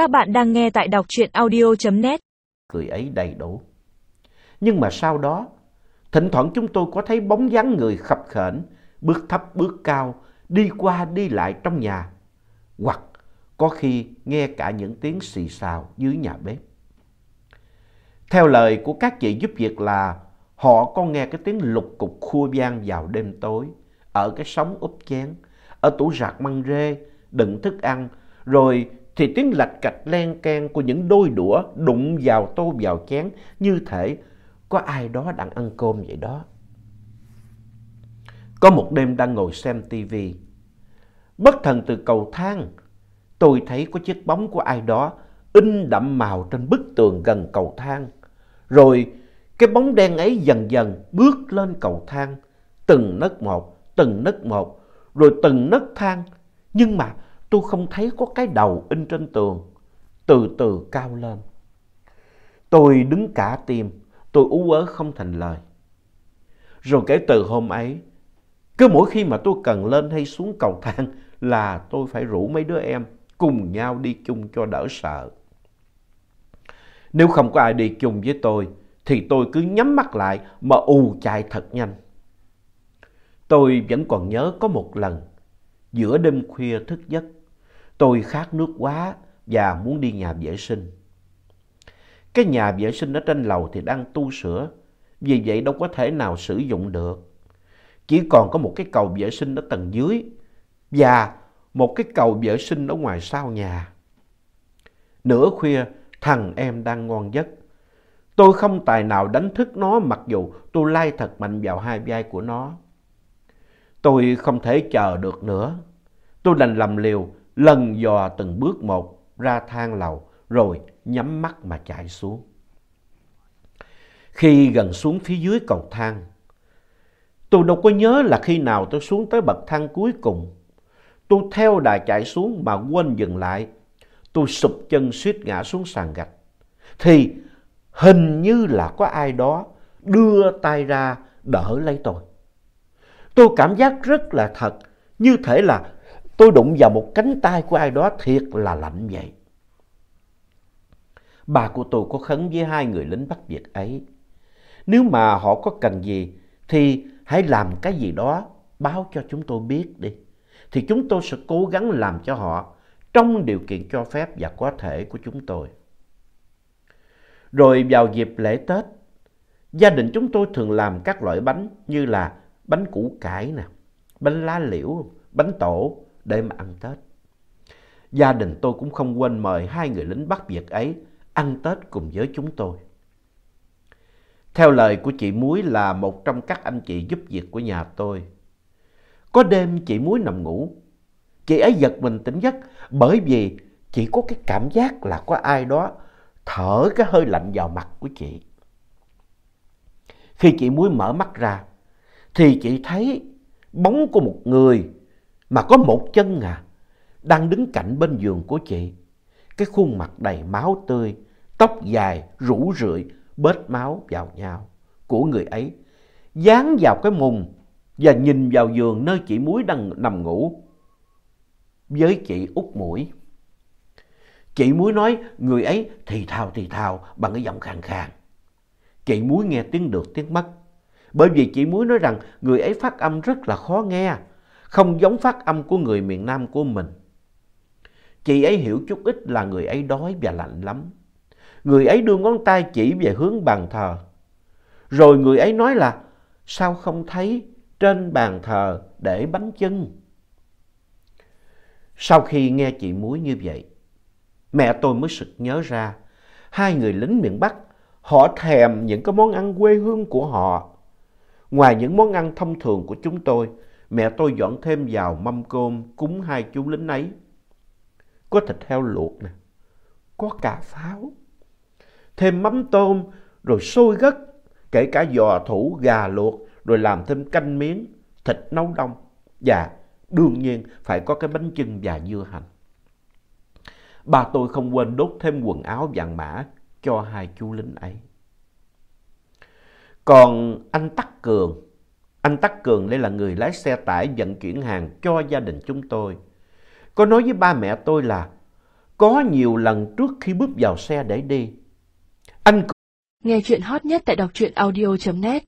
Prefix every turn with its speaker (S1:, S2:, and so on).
S1: Các bạn đang nghe tại đọc truyện audio.net.
S2: Người ấy đầy đủ. Nhưng mà sau đó, thỉnh thoảng chúng tôi có thấy bóng dáng người khập khểnh, bước thấp bước cao, đi qua đi lại trong nhà. Hoặc có khi nghe cả những tiếng xì xào dưới nhà bếp. Theo lời của các chị giúp việc là họ có nghe cái tiếng lục cục khua vang vào đêm tối ở cái sóng úp chén, ở tủ rạc măng rê, đựng thức ăn, rồi thì tiếng lạch cạch len can của những đôi đũa đụng vào tô vào chén như thể có ai đó đang ăn cơm vậy đó. Có một đêm đang ngồi xem tivi, bất thần từ cầu thang, tôi thấy có chiếc bóng của ai đó in đậm màu trên bức tường gần cầu thang. Rồi cái bóng đen ấy dần dần bước lên cầu thang, từng nấc một, từng nấc một, rồi từng nấc thang. Nhưng mà tôi không thấy có cái đầu in trên tường, từ từ cao lên. Tôi đứng cả tim, tôi ú ớ không thành lời. Rồi kể từ hôm ấy, cứ mỗi khi mà tôi cần lên hay xuống cầu thang là tôi phải rủ mấy đứa em cùng nhau đi chung cho đỡ sợ. Nếu không có ai đi chung với tôi, thì tôi cứ nhắm mắt lại mà ù chạy thật nhanh. Tôi vẫn còn nhớ có một lần, giữa đêm khuya thức giấc, tôi khát nước quá và muốn đi nhà vệ sinh. Cái nhà vệ sinh ở trên lầu thì đang tu sửa, vì vậy đâu có thể nào sử dụng được. Chỉ còn có một cái cầu vệ sinh ở tầng dưới và một cái cầu vệ sinh ở ngoài sau nhà. Nửa khuya, thằng em đang ngon giấc. Tôi không tài nào đánh thức nó mặc dù tôi lai thật mạnh vào hai vai của nó. Tôi không thể chờ được nữa. Tôi đành làm liều, lần dò từng bước một ra thang lầu rồi nhắm mắt mà chạy xuống. Khi gần xuống phía dưới cầu thang, tôi đâu có nhớ là khi nào tôi xuống tới bậc thang cuối cùng. Tôi theo đà chạy xuống mà quên dừng lại. Tôi sụp chân suýt ngã xuống sàn gạch. Thì hình như là có ai đó đưa tay ra đỡ lấy tôi. Tôi cảm giác rất là thật, như thể là tôi đụng vào một cánh tay của ai đó thiệt là lạnh vậy. Bà của tôi có khấn với hai người lính bắt việc ấy. Nếu mà họ có cần gì thì hãy làm cái gì đó báo cho chúng tôi biết đi. Thì chúng tôi sẽ cố gắng làm cho họ trong điều kiện cho phép và có thể của chúng tôi. Rồi vào dịp lễ Tết, gia đình chúng tôi thường làm các loại bánh như là bánh củ cải nè, bánh lá liễu, bánh tổ để mà ăn Tết. Gia đình tôi cũng không quên mời hai người lính Bắc Việt ấy ăn Tết cùng với chúng tôi. Theo lời của chị Muối là một trong các anh chị giúp việc của nhà tôi. Có đêm chị Muối nằm ngủ, chị ấy giật mình tỉnh giấc bởi vì chị có cái cảm giác là có ai đó thở cái hơi lạnh vào mặt của chị. Khi chị Muối mở mắt ra, thì chị thấy bóng của một người mà có một chân à, đang đứng cạnh bên giường của chị. Cái khuôn mặt đầy máu tươi, tóc dài, rủ rượi, bết máu vào nhau của người ấy. Dán vào cái mùng và nhìn vào giường nơi chị Muối đang nằm ngủ với chị út mũi. Chị Muối nói người ấy thì thào thì thào bằng cái giọng khàn khàn. Chị Muối nghe tiếng được tiếng mất. Bởi vì chị Muối nói rằng người ấy phát âm rất là khó nghe, không giống phát âm của người miền Nam của mình. Chị ấy hiểu chút ít là người ấy đói và lạnh lắm. Người ấy đưa ngón tay chỉ về hướng bàn thờ. Rồi người ấy nói là sao không thấy trên bàn thờ để bánh chưng. Sau khi nghe chị Muối như vậy, mẹ tôi mới sực nhớ ra hai người lính miền Bắc họ thèm những cái món ăn quê hương của họ. Ngoài những món ăn thông thường của chúng tôi, mẹ tôi dọn thêm vào mâm cơm cúng hai chú lính ấy. Có thịt heo luộc nè, có cà pháo, thêm mắm tôm, rồi sôi gất, kể cả giò thủ gà luộc, rồi làm thêm canh miếng, thịt nấu đông. Và đương nhiên phải có cái bánh chưng và dưa hành. Bà tôi không quên đốt thêm quần áo vàng mã cho hai chú lính ấy. Còn anh Tắc Cường, anh Tắc Cường đây là người lái xe tải vận chuyển hàng cho gia đình chúng tôi. Có nói với ba mẹ tôi là, có nhiều lần trước khi bước vào xe để đi. Anh
S1: Nghe chuyện hot nhất tại đọc truyện audio.net